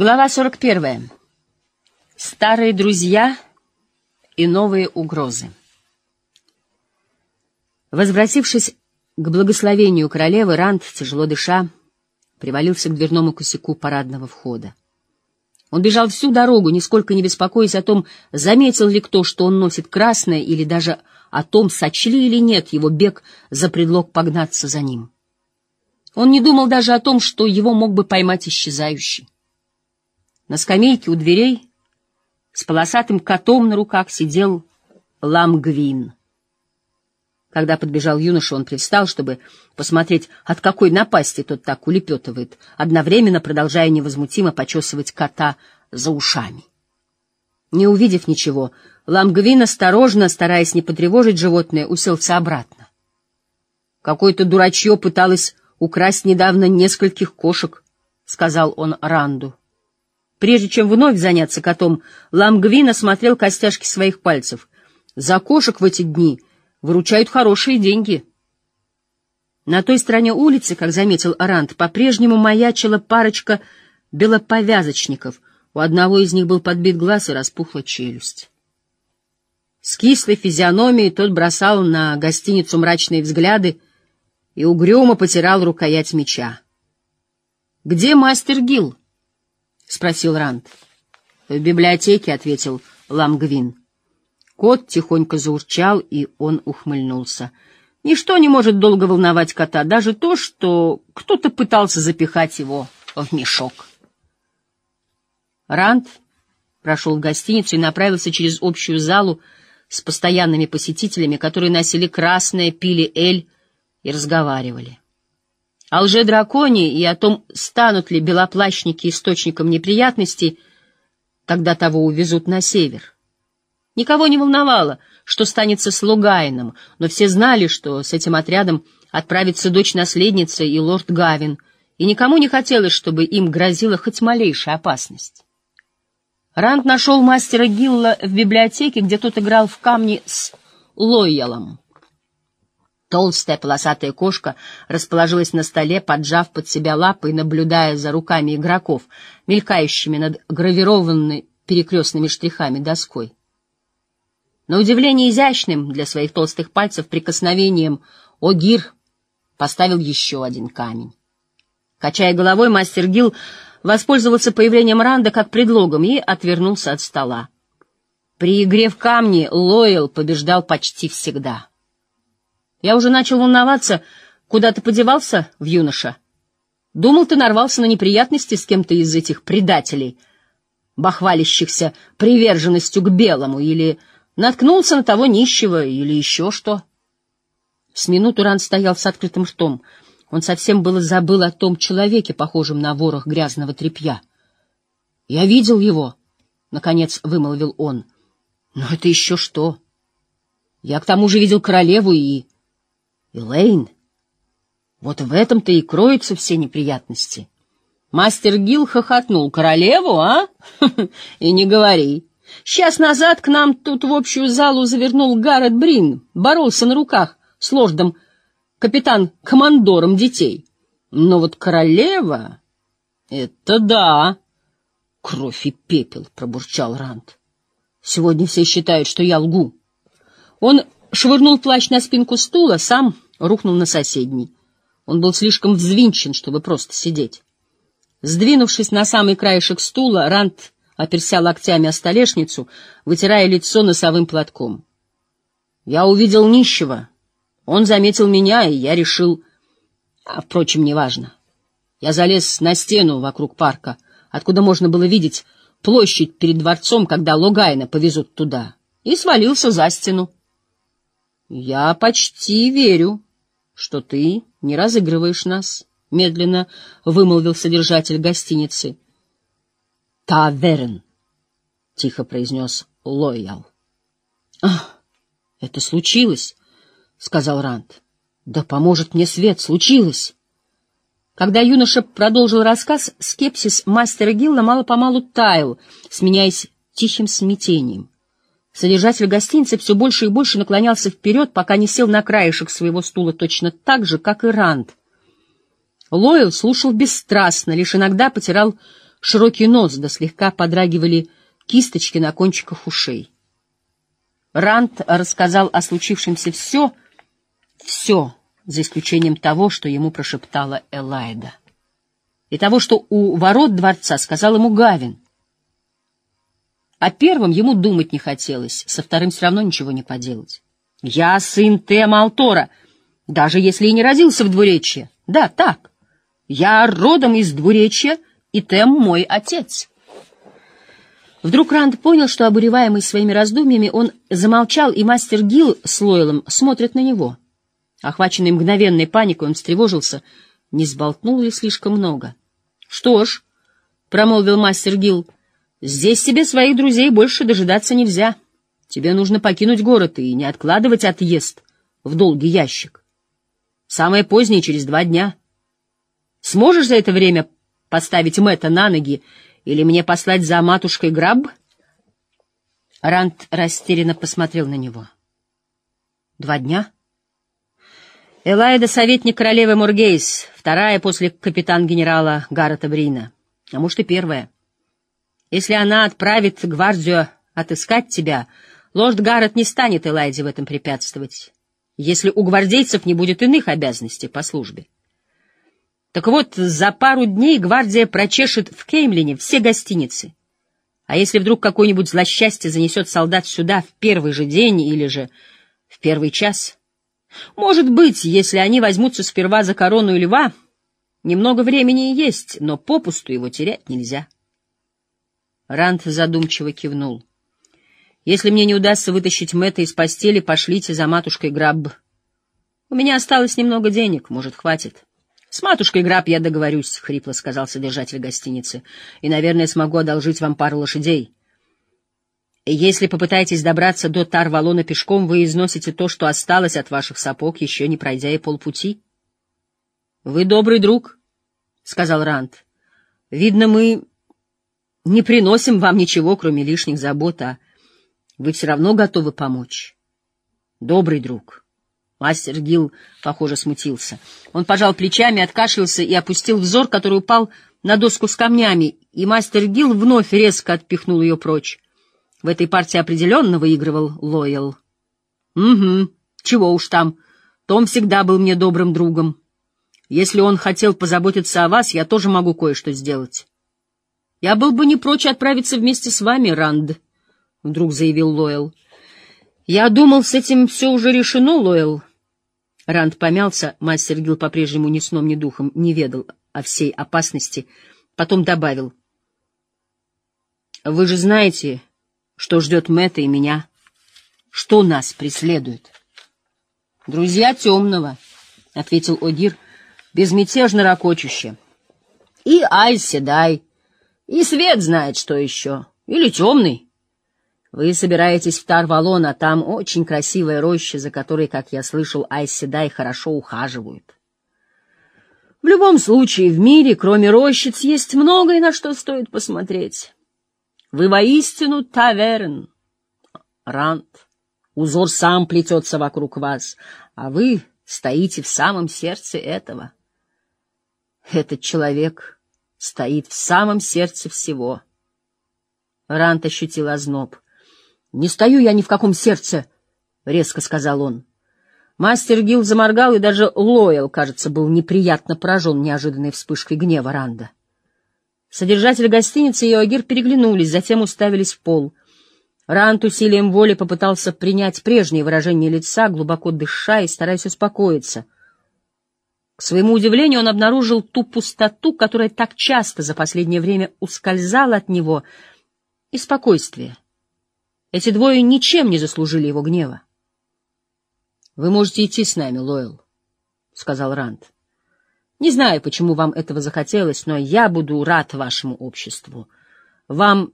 Глава 41. Старые друзья и новые угрозы. Возвратившись к благословению королевы, Ранд, тяжело дыша, привалился к дверному косяку парадного входа. Он бежал всю дорогу, нисколько не беспокоясь о том, заметил ли кто, что он носит красное, или даже о том, сочли или нет его бег за предлог погнаться за ним. Он не думал даже о том, что его мог бы поймать исчезающий. На скамейке у дверей с полосатым котом на руках сидел Ламгвин. Когда подбежал юноша, он привстал, чтобы посмотреть, от какой напасти тот так улепетывает, одновременно продолжая невозмутимо почесывать кота за ушами. Не увидев ничего, Ламгвин осторожно, стараясь не потревожить животное, уселся обратно. Какое-то дурачье пыталось украсть недавно нескольких кошек, — сказал он Ранду. Прежде чем вновь заняться котом, Ламгвин осмотрел костяшки своих пальцев. За кошек в эти дни выручают хорошие деньги. На той стороне улицы, как заметил Арант, по-прежнему маячила парочка белоповязочников. У одного из них был подбит глаз и распухла челюсть. С кислой физиономией тот бросал на гостиницу мрачные взгляды и угрюмо потирал рукоять меча. — Где мастер Гилл? — спросил Ранд. — В библиотеке, — ответил Ламгвин. Кот тихонько заурчал, и он ухмыльнулся. Ничто не может долго волновать кота, даже то, что кто-то пытался запихать его в мешок. Ранд прошел в гостиницу и направился через общую залу с постоянными посетителями, которые носили красное, пили эль и разговаривали о лже-драконе и о том, станут ли белоплащники источником неприятностей, когда того увезут на север. Никого не волновало, что станется с Лугайном, но все знали, что с этим отрядом отправится дочь-наследница и лорд Гавин, и никому не хотелось, чтобы им грозила хоть малейшая опасность. Ранд нашел мастера Гилла в библиотеке, где тот играл в камни с Лойялом. Толстая полосатая кошка расположилась на столе, поджав под себя лапы и наблюдая за руками игроков, мелькающими над гравированной перекрестными штрихами доской. На удивление изящным для своих толстых пальцев прикосновением Огир поставил еще один камень. Качая головой, мастер Гил воспользовался появлением Ранда как предлогом и отвернулся от стола. При игре в камни Лойл побеждал почти всегда. Я уже начал волноваться, куда ты подевался, в юноша. Думал, ты нарвался на неприятности с кем-то из этих предателей, бахвалящихся приверженностью к белому, или наткнулся на того нищего, или еще что. С минуту Ран стоял с открытым ртом. Он совсем было забыл о том человеке, похожем на ворох грязного тряпья. — Я видел его, — наконец вымолвил он. — Но это еще что? Я к тому же видел королеву и... Элейн, вот в этом-то и кроются все неприятности. Мастер Гил хохотнул. Королеву, а? И не говори. Сейчас назад к нам тут в общую залу завернул Гаррет Брин, боролся на руках с лордом капитан-командором детей. Но вот королева — это да. Кровь и пепел, — пробурчал Ранд. Сегодня все считают, что я лгу. Он швырнул плащ на спинку стула, сам рухнул на соседний. Он был слишком взвинчен, чтобы просто сидеть. Сдвинувшись на самый краешек стула, Рант оперся локтями о столешницу, вытирая лицо носовым платком. Я увидел нищего. Он заметил меня, и я решил... А, впрочем, неважно. Я залез на стену вокруг парка, откуда можно было видеть площадь перед дворцом, когда Логайна повезут туда, и свалился за стену. Я почти верю, что ты не разыгрываешь нас, — медленно вымолвил содержатель гостиницы. — Таверн, — тихо произнес Лоял. — Ах, это случилось, — сказал Ранд. — Да поможет мне свет, случилось. Когда юноша продолжил рассказ, скепсис мастера Гилла мало-помалу таял, сменяясь тихим смятением. Содержатель гостиницы все больше и больше наклонялся вперед, пока не сел на краешек своего стула точно так же, как и Ранд. Лойл слушал бесстрастно, лишь иногда потирал широкий нос, да слегка подрагивали кисточки на кончиках ушей. Рант рассказал о случившемся все, все, за исключением того, что ему прошептала Элайда. И того, что у ворот дворца сказал ему Гавин. О первом ему думать не хотелось, со вторым все равно ничего не поделать. «Я сын Тема Алтора, даже если и не родился в двуречье. Да, так. Я родом из двуречья, и Тем мой отец». Вдруг Ранд понял, что, обуреваемый своими раздумьями, он замолчал, и мастер Гил с Лойлом смотрят на него. Охваченный мгновенной паникой, он встревожился, не сболтнул ли слишком много. — Что ж, — промолвил мастер Гил, — здесь тебе своих друзей больше дожидаться нельзя. Тебе нужно покинуть город и не откладывать отъезд в долгий ящик. Самое позднее, через два дня. Сможешь за это время поставить Мэтта на ноги или мне послать за матушкой Граб? Рант растерянно посмотрел на него. Два дня? Элайда — советник королевы Мургейс, вторая после капитан-генерала Гаррета Брина, а может и первая. Если она отправит гвардию отыскать тебя, лорд Гаррет не станет Элайде в этом препятствовать, если у гвардейцев не будет иных обязанностей по службе. Так вот, за пару дней гвардия прочешет в Кеймлине все гостиницы. А если вдруг какое-нибудь злосчастье занесет солдат сюда в первый же день или же в первый час? Может быть, если они возьмутся сперва за корону льва, немного времени есть, но попусту его терять нельзя. Ранд задумчиво кивнул. Если мне не удастся вытащить Мэтта из постели, пошлите за матушкой Грабб. У меня осталось немного денег, может, хватит. — С матушкой Граб я договорюсь, — хрипло сказал содержатель гостиницы, — и, наверное, смогу одолжить вам пару лошадей. Если попытаетесь добраться до Тарвалона пешком, вы износите то, что осталось от ваших сапог, еще не пройдя и полпути. — Вы добрый друг, — сказал Ранд. — Видно, мы не приносим вам ничего, кроме лишних забот, а вы все равно готовы помочь. Добрый друг. — Мастер Гил, похоже, смутился. Он пожал плечами, откашлялся и опустил взор, который упал на доску с камнями, и мастер Гил вновь резко отпихнул ее прочь. В этой партии определенно выигрывал Лоyal. Угу, чего уж там. Том всегда был мне добрым другом. Если он хотел позаботиться о вас, я тоже могу кое-что сделать. Я был бы не прочь отправиться вместе с вами, Ранд, — вдруг заявил Лойл. Я думал, с этим все уже решено, Лойл. Ранд помялся, мастер Гил по-прежнему ни сном, ни духом не ведал о всей опасности, потом добавил. — Вы же знаете, что ждет Мэтта и меня, что нас преследует. — Друзья темного, — ответил Огир, безмятежно ракочуще. — И Айс Седай, и Свет знает, что еще, или темный. Вы собираетесь в Тарвалон, а там очень красивая роща, за которой, как я слышал, Айседай хорошо ухаживают. В любом случае, в мире, кроме рощиц, есть многое, на что стоит посмотреть. Вы воистину таверн, Рант. Узор сам плетется вокруг вас, а вы стоите в самом сердце этого. Этот человек стоит в самом сердце всего. Рант ощутил озноб —— Не стою я ни в каком сердце, — резко сказал он. Мастер Гил заморгал, и даже Лойл, кажется, был неприятно поражен неожиданной вспышкой гнева Ранда. Содержатель гостиницы и Иоагир переглянулись, затем уставились в пол. Ранд усилием воли попытался принять прежнее выражение лица, глубоко дыша и стараясь успокоиться. К своему удивлению он обнаружил ту пустоту, которая так часто за последнее время ускользала от него, и спокойствие — эти двое ничем не заслужили его гнева. — Вы можете идти с нами, Лойл, — сказал Ранд. — Не знаю, почему вам этого захотелось, но я буду рад вашему обществу. Вам...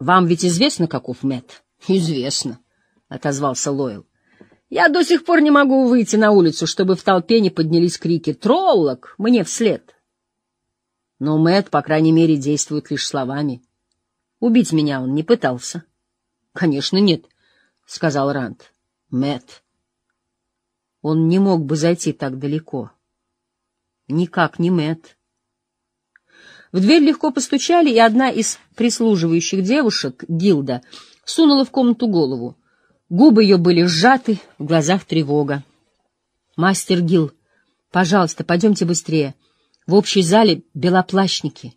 Вам ведь известно, каков Мэтт? — Известно, — отозвался Лойл. — Я до сих пор не могу выйти на улицу, чтобы в толпе не поднялись крики «Троллок! Мне вслед!» Но Мэтт, по крайней мере, действует лишь словами. Убить меня он не пытался. — Конечно, нет, сказал Ранд. Мэт. Он не мог бы зайти так далеко. Никак не Мэт. В дверь легко постучали, и одна из прислуживающих девушек, Гилда, сунула в комнату голову. Губы ее были сжаты, в глазах тревога. — Мастер Гил, пожалуйста, пойдемте быстрее. В общей зале белоплащники.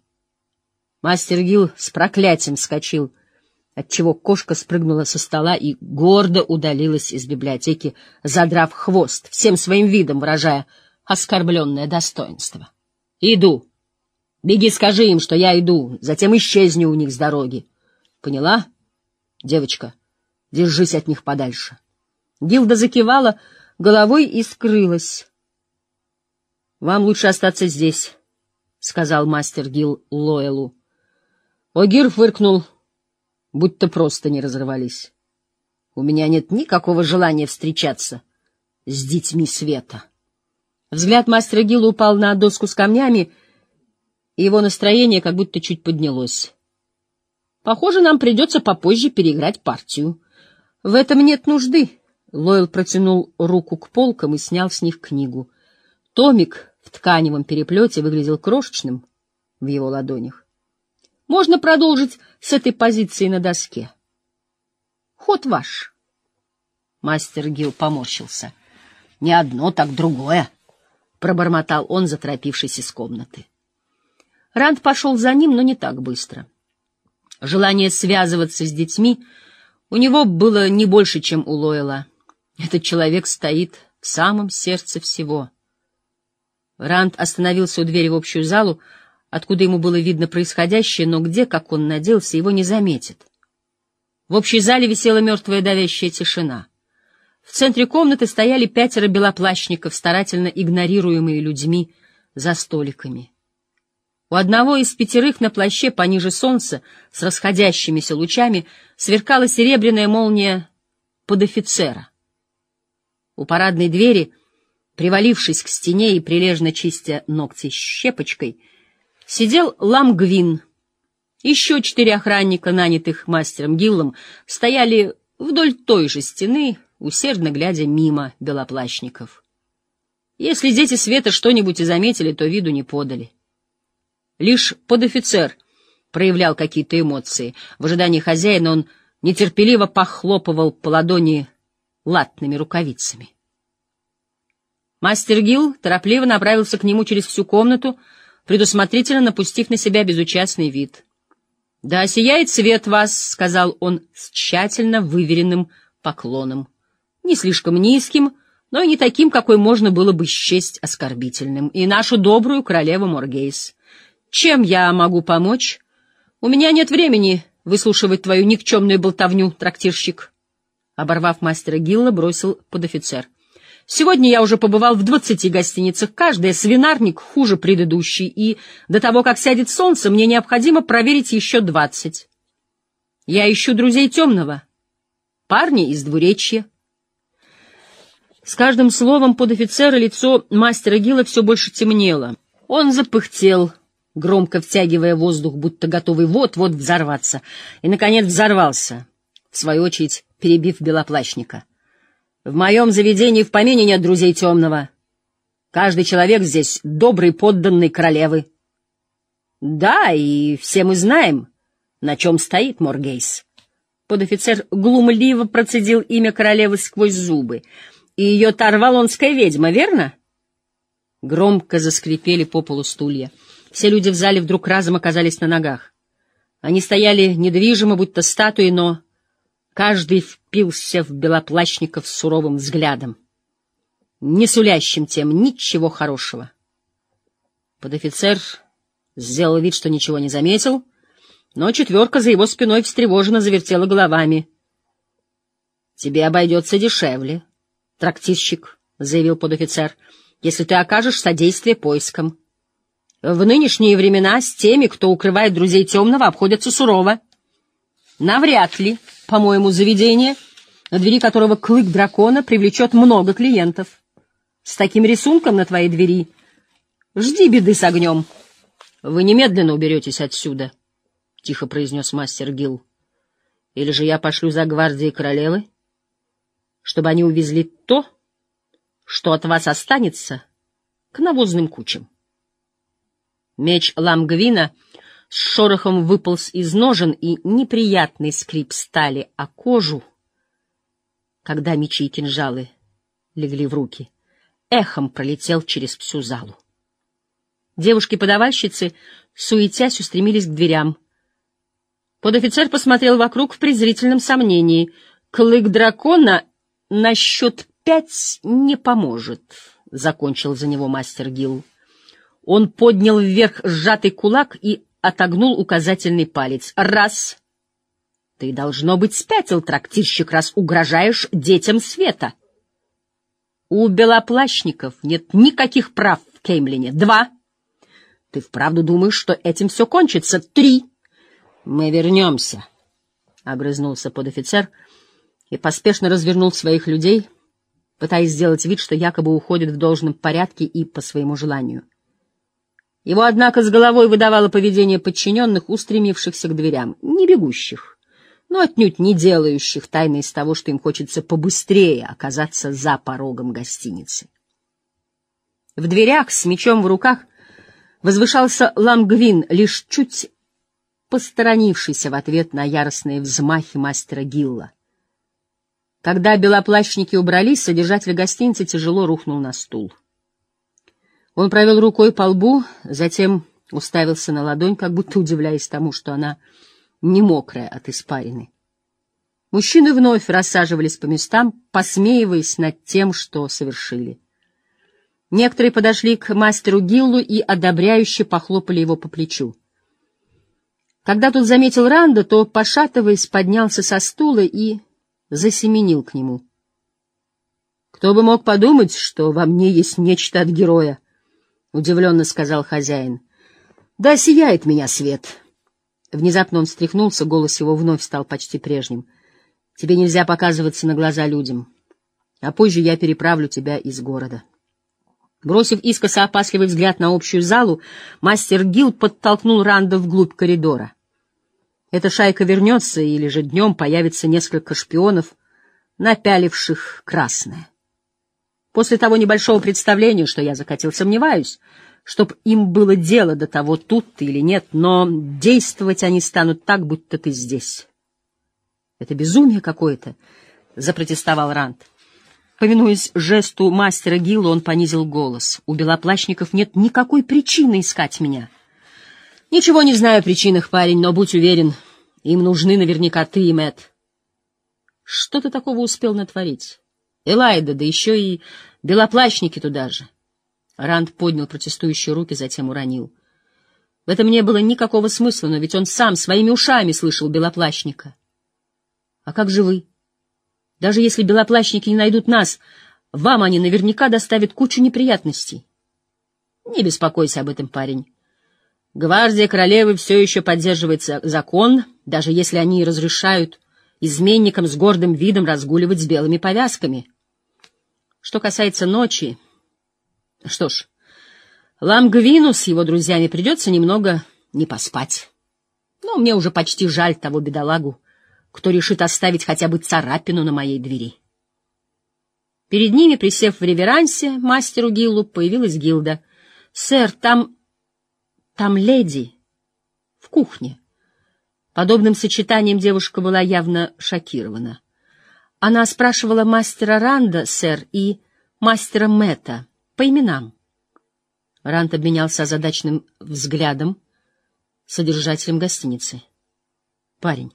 Мастер Гил с проклятием вскочил, отчего кошка спрыгнула со стола и гордо удалилась из библиотеки, задрав хвост, всем своим видом выражая оскорбленное достоинство. — Иду! Беги, скажи им, что я иду, затем исчезни у них с дороги. Поняла, девочка? Держись от них подальше. Гилда закивала головой и скрылась. — Вам лучше остаться здесь, — сказал мастер Гил Лоэлу. Огир фыркнул, будто просто не разорвались. У меня нет никакого желания встречаться с детьми света. Взгляд мастера Гилла упал на доску с камнями, — и его настроение как будто чуть поднялось. Похоже, нам придется попозже переиграть партию. В этом нет нужды. Лойл протянул руку к полкам и снял с них книгу. Томик в тканевом переплете выглядел крошечным в его ладонях. Можно продолжить с этой позиции на доске. Ход ваш. Мастер Гил поморщился. Не одно, так другое, — пробормотал он, заторопившись из комнаты. Ранд пошел за ним, но не так быстро. Желание связываться с детьми у него было не больше, чем у Лойла. Этот человек стоит в самом сердце всего. Ранд остановился у двери в общую залу, откуда ему было видно происходящее, но где, как он надеялся, его не заметит. В общей зале висела мертвая давящая тишина. В центре комнаты стояли пятеро белоплащников, старательно игнорируемые людьми за столиками. У одного из пятерых на плаще пониже солнца с расходящимися лучами сверкала серебряная молния под офицера. У парадной двери, привалившись к стене и прилежно чистя ногти щепочкой, сидел Ламгвин. Еще четыре охранника, нанятых мастером Гиллом, стояли вдоль той же стены, усердно глядя мимо белоплащников. Если дети Света что-нибудь и заметили, то виду не подали. Лишь подофицер проявлял какие-то эмоции. В ожидании хозяина он нетерпеливо похлопывал по ладони латными рукавицами. Мастер Гил торопливо направился к нему через всю комнату, предусмотрительно напустив на себя безучастный вид. — Да сияет свет вас, — сказал он с тщательно выверенным поклоном. Не слишком низким, но и не таким, какой можно было бы счесть оскорбительным. И нашу добрую королеву Моргейс. Чем я могу помочь? У меня нет времени выслушивать твою никчемную болтовню, трактирщик. Оборвав мастера Гилла, бросил подофицер. Сегодня я уже побывал в двадцати гостиницах, каждая свинарник хуже предыдущей, и до того, как сядет солнце, мне необходимо проверить еще двадцать. Я ищу друзей темного, парни из двуречья. С каждым словом подофицера лицо мастера Гилла все больше темнело. Он запыхтел, громко втягивая воздух, будто готовый вот-вот взорваться, и, наконец, взорвался, в свою очередь перебив белоплащника. «В моем заведении в помине нет друзей темного. Каждый человек здесь добрый подданный королевы». «Да, и все мы знаем, на чем стоит Моргейс». Подофицер глумливо процедил имя королевы сквозь зубы. «И ее тарвалонская ведьма, верно?» Громко заскрипели по полу стулья. Все люди в зале вдруг разом оказались на ногах. Они стояли недвижимо, будто статуи, но каждый впился в белоплащников суровым взглядом, не сулящим тем ничего хорошего. Подофицер сделал вид, что ничего не заметил, но четверка за его спиной встревоженно завертела головами. — Тебе обойдется дешевле, трактирщик, — заявил подофицер, — если ты окажешь содействие поискам. В нынешние времена с теми, кто укрывает друзей темного, обходятся сурово. Навряд ли, по-моему, заведение, на двери которого клык дракона привлечет много клиентов. С таким рисунком на твоей двери жди беды с огнем. Вы немедленно уберетесь отсюда, — тихо произнес мастер Гил. Или же я пошлю за гвардией королевы, чтобы они увезли то, что от вас останется, к навозным кучам. Меч Ламгвина с шорохом выполз из ножен, и неприятный скрип стали о кожу, когда мечи и кинжалы легли в руки, эхом пролетел через всю залу. Девушки-подавальщицы, суетясь, устремились к дверям. Подофицер посмотрел вокруг в презрительном сомнении. Клык дракона на счет пять не поможет, — закончил за него мастер Гилл. Он поднял вверх сжатый кулак и отогнул указательный палец. «Раз!» «Ты, должно быть, спятил, трактирщик, раз угрожаешь детям света!» «У белоплащников нет никаких прав в Кеймлине. Два!» «Ты вправду думаешь, что этим все кончится? Три!» «Мы вернемся!» — огрызнулся подофицер и поспешно развернул своих людей, пытаясь сделать вид, что якобы уходит в должном порядке и по своему желанию. Его, однако, с головой выдавало поведение подчиненных, устремившихся к дверям, не бегущих, но отнюдь не делающих тайны из того, что им хочется побыстрее оказаться за порогом гостиницы. В дверях с мечом в руках возвышался Ламгвин, лишь чуть посторонившийся в ответ на яростные взмахи мастера Гилла. Когда белоплащники убрались, содержатель гостиницы тяжело рухнул на стул. Он провел рукой по лбу, затем уставился на ладонь, как будто удивляясь тому, что она не мокрая от испарины. Мужчины вновь рассаживались по местам, посмеиваясь над тем, что совершили. Некоторые подошли к мастеру Гиллу и одобряюще похлопали его по плечу. Когда тот заметил Ранда, то, пошатываясь, поднялся со стула и засеменил к нему. «Кто бы мог подумать, что во мне есть нечто от героя?» — удивленно сказал хозяин. — Да сияет меня свет. Внезапно он встряхнулся, голос его вновь стал почти прежним. — Тебе нельзя показываться на глаза людям, а позже я переправлю тебя из города. Бросив искоса опасливый взгляд на общую залу, мастер Гил подтолкнул Ранда вглубь коридора. Эта шайка вернется, или же днем появится несколько шпионов, напяливших красное. После того небольшого представления, что я закатил, сомневаюсь, чтоб им было дело до того, тут ты или нет, но действовать они станут так, будто ты здесь. — Это безумие какое-то, — запротестовал Ранд. Повинуясь жесту мастера Гилла, он понизил голос. У белоплащников нет никакой причины искать меня. — Ничего не знаю о причинах, парень, но будь уверен, им нужны наверняка ты и Мэтт. Что ты такого успел натворить? Элайда, да еще и белоплащники туда же. Ранд поднял протестующие руки, затем уронил. В этом не было никакого смысла, но ведь он сам своими ушами слышал белоплащника. А как же вы? Даже если белоплащники не найдут нас, вам они наверняка доставят кучу неприятностей. Не беспокойся об этом, парень. Гвардия королевы все еще поддерживает закон, даже если они разрешают изменникам с гордым видом разгуливать с белыми повязками — что касается ночи... Что ж, Ламгвину с его друзьями придется немного не поспать. Но мне уже почти жаль того бедолагу, кто решит оставить хотя бы царапину на моей двери. Перед ними, присев в реверансе, мастеру Гиллу появилась Гилда. — Сэр, там... там леди. В кухне. Подобным сочетанием девушка была явно шокирована. Она спрашивала мастера Ранда, сэр, и мастера Мэтта по именам. Ранд обменялся озадаченным взглядом содержателем гостиницы. — Парень,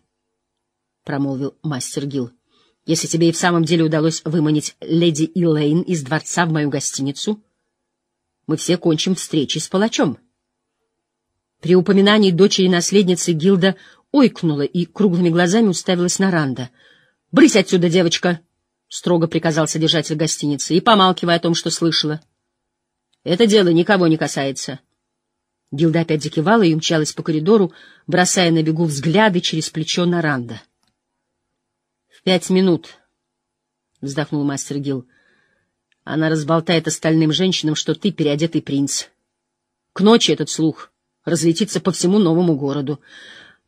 — промолвил мастер Гил, — если тебе и в самом деле удалось выманить леди Илэйн из дворца в мою гостиницу, мы все кончим встречи с палачом. При упоминании дочери-наследницы Гилда ойкнула и круглыми глазами уставилась на Ранда — «Брысь отсюда, девочка!» — строго приказал содержатель гостиницы, и помалкивая о том, что слышала. «Это дело никого не касается». Гилда опять закивала и умчалась по коридору, бросая на бегу взгляды через плечо на Ранда. «В пять минут», — вздохнул мастер Гил, — «она разболтает остальным женщинам, что ты переодетый принц. К ночи этот слух разлетится по всему новому городу».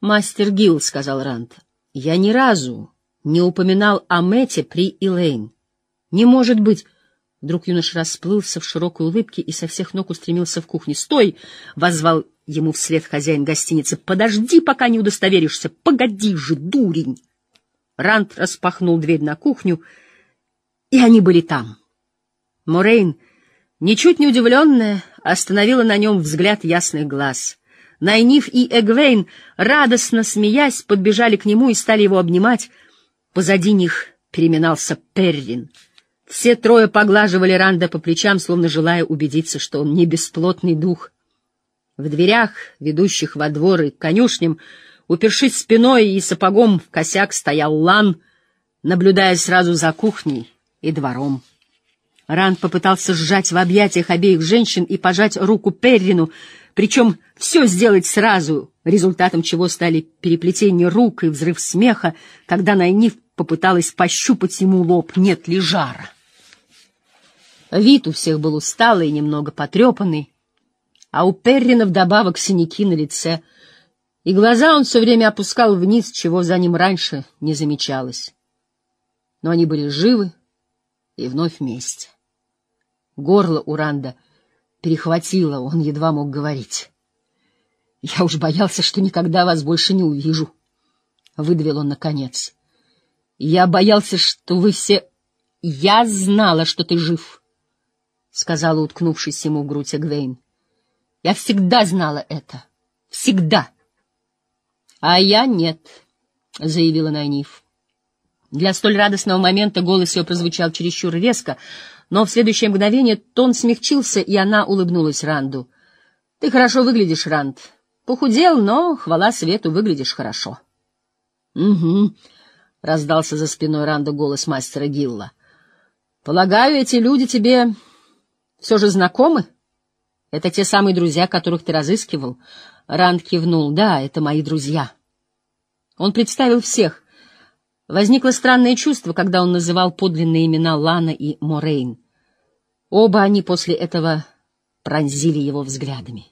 «Мастер Гил», — сказал Ранд, — «я ни разу не упоминал о Мэте при Илэйн. Не может быть! Вдруг юноша расплылся в широкой улыбке и со всех ног устремился в кухню. «Стой!» — возвал ему вслед хозяин гостиницы. «Подожди, пока не удостоверишься! Погоди же, дурень!» Ранд распахнул дверь на кухню, и они были там. Морейн, ничуть не удивленная, остановила на нем взгляд ясных глаз. Найниф и Эгвейн, радостно смеясь, подбежали к нему и стали его обнимать. Позади них переминался Перрин. Все трое поглаживали Ранда по плечам, словно желая убедиться, что он не бесплотный дух. В дверях, ведущих во двор и конюшням, упершись спиной и сапогом в косяк, стоял Лан, наблюдая сразу за кухней и двором. Ранд попытался сжать в объятиях обеих женщин и пожать руку Перрину, причем все сделать сразу, результатом чего стали переплетение рук и взрыв смеха, когда Найниф попыталась пощупать ему лоб, нет ли жара. Вид у всех был усталый и немного потрепанный, а у Перрина вдобавок синяки на лице, и глаза он все время опускал вниз, чего за ним раньше не замечалось. Но они были живы и вновь вместе. Горло Уранда перехватило, он едва мог говорить. «Я уж боялся, что никогда вас больше не увижу», — выдавил он наконец. «Я боялся, что вы все...» «Я знала, что ты жив», — сказала, уткнувшись ему в грудь Эгвейн. «Я всегда знала это. Всегда». «А я нет», — заявила Найниф. Для столь радостного момента голос ее прозвучал чересчур резко, но в следующее мгновение тон смягчился, и она улыбнулась Ранду. — Ты хорошо выглядишь, Ранд. Похудел, но, хвала свету, выглядишь хорошо. — Угу, — раздался за спиной Ранда голос мастера Гилла. — Полагаю, эти люди тебе все же знакомы? Это те самые друзья, которых ты разыскивал? Ранд кивнул. — Да, это мои друзья. Он представил всех, Возникло странное чувство, когда он называл подлинные имена Лана и Морейн. Оба они после этого пронзили его взглядами.